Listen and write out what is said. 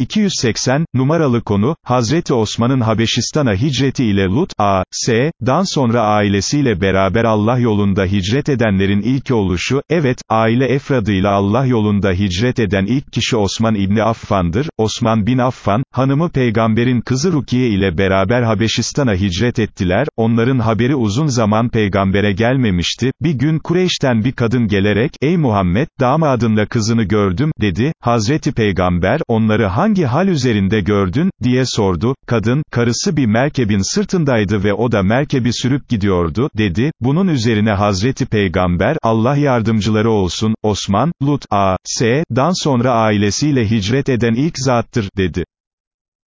280, numaralı konu, Hazreti Osman'ın Habeşistan'a hicreti ile Lut, A. S. dan sonra ailesiyle beraber Allah yolunda hicret edenlerin ilk oluşu, evet, aile efradıyla Allah yolunda hicret eden ilk kişi Osman İbni Affan'dır, Osman bin Affan, hanımı peygamberin kızı Rukiye ile beraber Habeşistan'a hicret ettiler, onların haberi uzun zaman peygambere gelmemişti, bir gün Kureyş'ten bir kadın gelerek, ey Muhammed, damadınla kızını gördüm, dedi, Hazreti Peygamber, onları hangi hal üzerinde gördün, diye sordu, kadın, karısı bir merkebin sırtındaydı ve o da merkebi sürüp gidiyordu, dedi, bunun üzerine Hazreti Peygamber, Allah yardımcıları olsun, Osman, Lut, A. S. dan sonra ailesiyle hicret eden ilk zattır, dedi.